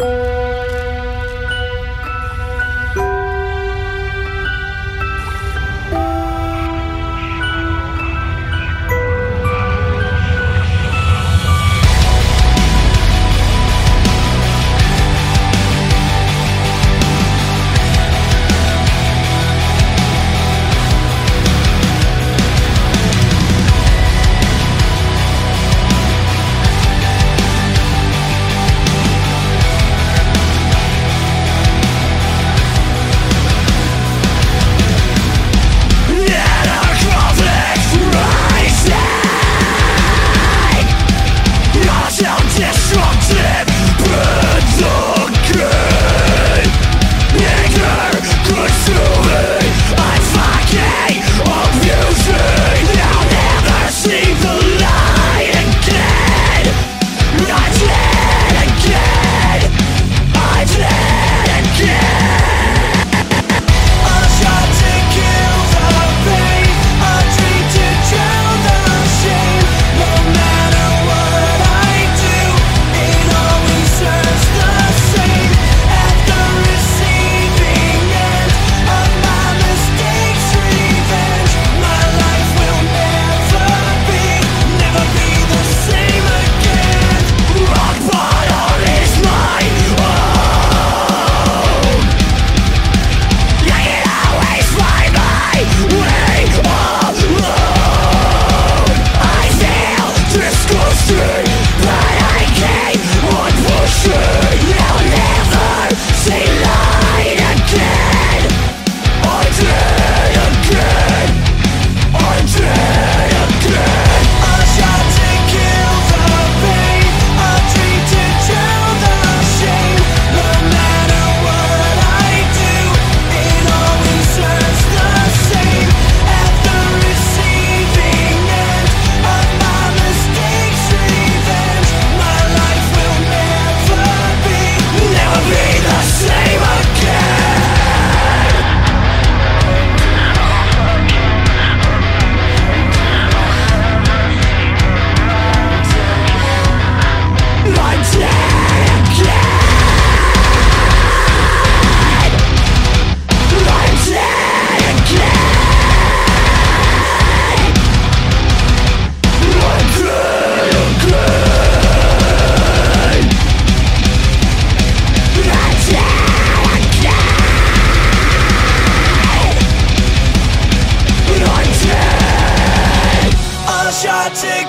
Bye.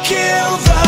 kill the